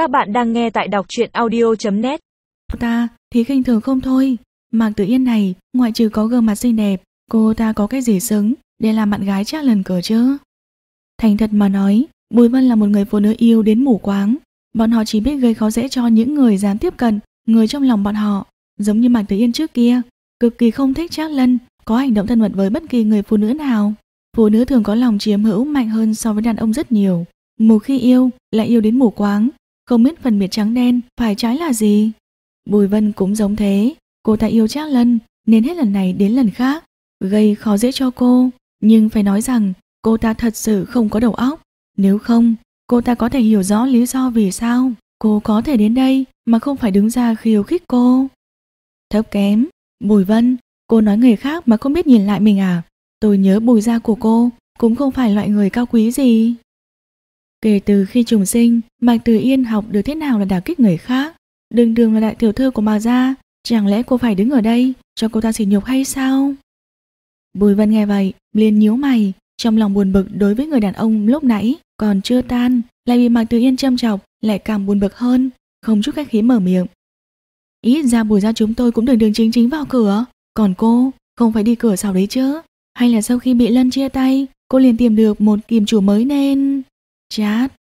Các bạn đang nghe tại đọc truyện audio.net ta thì khinh thường không thôi. Mạc Tử Yên này, ngoại trừ có gương mặt xinh đẹp, cô ta có cái gì xứng để làm bạn gái chắc lần cờ chứ? Thành thật mà nói, Bùi Vân là một người phụ nữ yêu đến mù quáng. Bọn họ chỉ biết gây khó dễ cho những người dám tiếp cận, người trong lòng bọn họ. Giống như Mạc Tử Yên trước kia, cực kỳ không thích Trác Lân, có hành động thân mật với bất kỳ người phụ nữ nào. Phụ nữ thường có lòng chiếm hữu mạnh hơn so với đàn ông rất nhiều. Một khi yêu, lại yêu đến mù quáng, không biết phân biệt trắng đen, phải trái là gì. Bùi Vân cũng giống thế, cô ta yêu Trác Lân nên hết lần này đến lần khác, gây khó dễ cho cô. Nhưng phải nói rằng cô ta thật sự không có đầu óc. Nếu không, cô ta có thể hiểu rõ lý do vì sao cô có thể đến đây mà không phải đứng ra khiêu khích cô. Thấp kém, Bùi Vân, cô nói người khác mà không biết nhìn lại mình à? Tôi nhớ bùi gia của cô cũng không phải loại người cao quý gì. Kể từ khi trùng sinh, Mạc Từ Yên học được thế nào là đả kích người khác. Đường đường là đại tiểu thư của Mạc Gia, chẳng lẽ cô phải đứng ở đây cho cô ta sỉ nhục hay sao? Bùi Vân nghe vậy, liền nhíu mày, trong lòng buồn bực đối với người đàn ông lúc nãy còn chưa tan, lại bị Mạc Từ Yên châm chọc, lại càng buồn bực hơn, không chút khách khí mở miệng. Ít ra bùi ra chúng tôi cũng đường đường chính chính vào cửa, còn cô không phải đi cửa sau đấy chứ? Hay là sau khi bị Lân chia tay, cô liền tìm được một kìm chủ mới nên... Chát.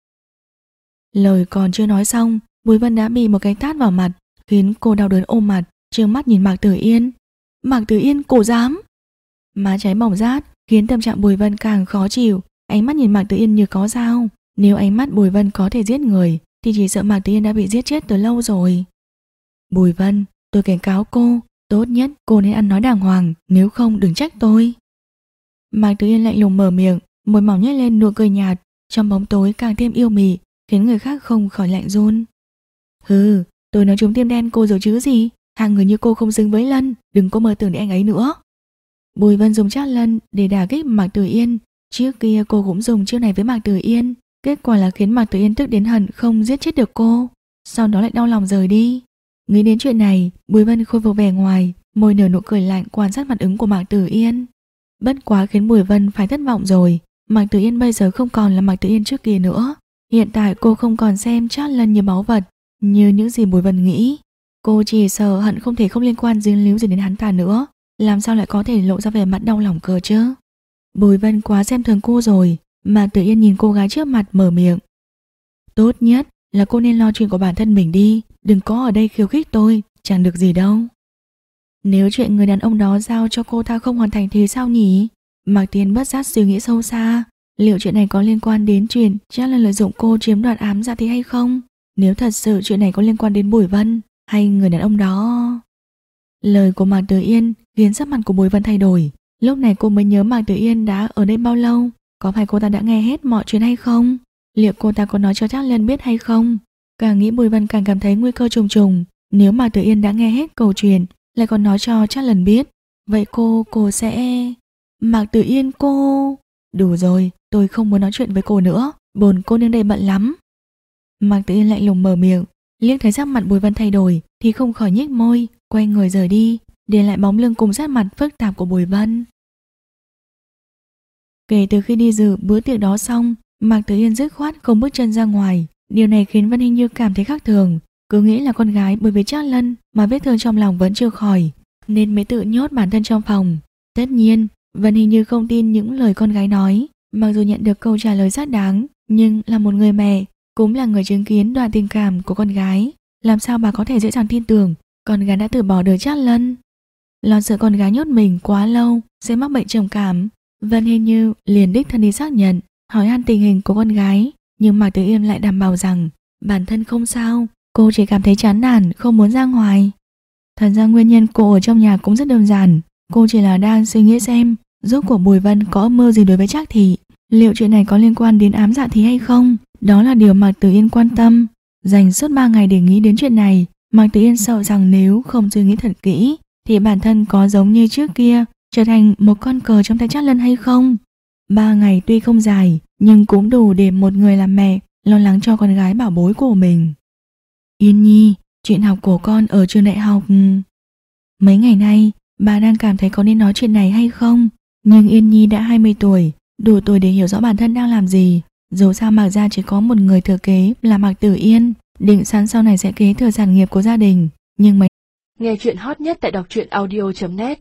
Lời còn chưa nói xong, Bùi Vân đã bị một cái tát vào mặt, khiến cô đau đớn ôm mặt, trương mắt nhìn Mạc Tử Yên. Mạc Tử Yên cổ dám. Má cháy bỏng rát, khiến tâm trạng Bùi Vân càng khó chịu, ánh mắt nhìn Mạc Tử Yên như có dao. Nếu ánh mắt Bùi Vân có thể giết người, thì chỉ sợ Mạc Tử Yên đã bị giết chết từ lâu rồi. Bùi Vân, tôi cảnh cáo cô, tốt nhất cô nên ăn nói đàng hoàng, nếu không đừng trách tôi. Mạc Tử Yên lạnh lùng mở miệng, môi mỏng nhếch lên nụ cười nhạt, trong bóng tối càng thêm yêu mị, khiến người khác không khỏi lạnh run. Hừ, tôi nói chúng tiêm đen cô rồi chứ gì, hàng người như cô không xứng với Lân, đừng có mơ tưởng đến anh ấy nữa. Bùi Vân dùng chát Lân để đả kích Mạc Tử Yên, trước kia cô cũng dùng chiêu này với Mạc Tử Yên, kết quả là khiến Mạc Tử Yên tức đến hận không giết chết được cô, sau đó lại đau lòng rời đi. Nghĩ đến chuyện này, Bùi Vân khôi phục vẻ ngoài, môi nở nụ cười lạnh quan sát mặt ứng của Mạc Tử Yên. Bất quá khiến Bùi Vân phải thất vọng rồi, Mạc Tử Yên bây giờ không còn là Mạc Tử Yên trước kia nữa. Hiện tại cô không còn xem chát lần như báu vật, như những gì Bùi Vân nghĩ. Cô chỉ sợ hận không thể không liên quan dính líu gì đến hắn ta nữa, làm sao lại có thể lộ ra vẻ mặt đau lòng cơ chứ. Bùi Vân quá xem thường cô rồi, Mạc Tử Yên nhìn cô gái trước mặt mở miệng. Tốt nhất là cô nên lo chuyện của bản thân mình đi, đừng có ở đây khiêu khích tôi, chẳng được gì đâu. Nếu chuyện người đàn ông đó giao cho cô ta không hoàn thành thì sao nhỉ? Mạc Tiến bất giác suy nghĩ sâu xa, liệu chuyện này có liên quan đến chuyện chắc là lợi dụng cô chiếm đoạt ám dạ thế hay không? Nếu thật sự chuyện này có liên quan đến Bùi Vân hay người đàn ông đó... Lời của Mạc Tử Yên khiến sắc mặt của Bùi Vân thay đổi. Lúc này cô mới nhớ Mạc Tử Yên đã ở đây bao lâu, có phải cô ta đã nghe hết mọi chuyện hay không? Liệu cô ta có nói cho chắc Lân biết hay không? Càng nghĩ Bùi Vân càng cảm thấy nguy cơ trùng trùng. Nếu Mạc Tử Yên đã nghe hết câu chuyện, lại còn nói cho chắc Lần biết, vậy cô, cô sẽ... Mạc Tử Yên cô... Đủ rồi, tôi không muốn nói chuyện với cô nữa, bồn cô nương đây bận lắm. Mạc Tử Yên lạnh lùng mở miệng, liếc thấy sắc mặt Bùi Vân thay đổi thì không khỏi nhếch môi, quay người rời đi, để lại bóng lưng cùng sát mặt phức tạp của Bùi Vân. Kể từ khi đi dự bữa tiệc đó xong, Mạc Tử Yên dứt khoát không bước chân ra ngoài, điều này khiến Vân Hình Như cảm thấy khác thường, cứ nghĩ là con gái bởi vì Trác Lân mà vết thương trong lòng vẫn chưa khỏi, nên mới tự nhốt bản thân trong phòng. Tất nhiên, Vân hình như không tin những lời con gái nói, mặc dù nhận được câu trả lời xác đáng, nhưng là một người mẹ, cũng là người chứng kiến đoạn tình cảm của con gái. Làm sao bà có thể dễ dàng tin tưởng con gái đã từ bỏ đời chát lân? Lo sợ con gái nhốt mình quá lâu sẽ mắc bệnh trầm cảm. Vân hình như liền đích thân đi xác nhận, hỏi han tình hình của con gái, nhưng Mạc Tử Yên lại đảm bảo rằng bản thân không sao, cô chỉ cảm thấy chán nản, không muốn ra ngoài. Thật ra nguyên nhân cô ở trong nhà cũng rất đơn giản, cô chỉ là đang suy nghĩ xem, Rốt của Bùi Vân có âm gì đối với Trác Thị? Liệu chuyện này có liên quan đến ám dạ thí hay không? Đó là điều Mạc Tử Yên quan tâm. Dành suốt 3 ngày để nghĩ đến chuyện này, Mạc Tử Yên sợ rằng nếu không suy nghĩ thật kỹ, Thì bản thân có giống như trước kia, Trở thành một con cờ trong tay Trác Lân hay không? Ba ngày tuy không dài, Nhưng cũng đủ để một người làm mẹ, Lo lắng cho con gái bảo bối của mình. Yên Nhi, Chuyện học của con ở trường đại học. Mấy ngày nay Bà đang cảm thấy có nên nói chuyện này hay không? Nhưng Yên Nhi đã 20 tuổi, đủ tuổi để hiểu rõ bản thân đang làm gì. Dù sao Mạc Gia chỉ có một người thừa kế là Mạc Tử Yên, định sẵn sau này sẽ kế thừa sản nghiệp của gia đình, nhưng mấy Nghe chuyện hot nhất tại đọc truyện audio.net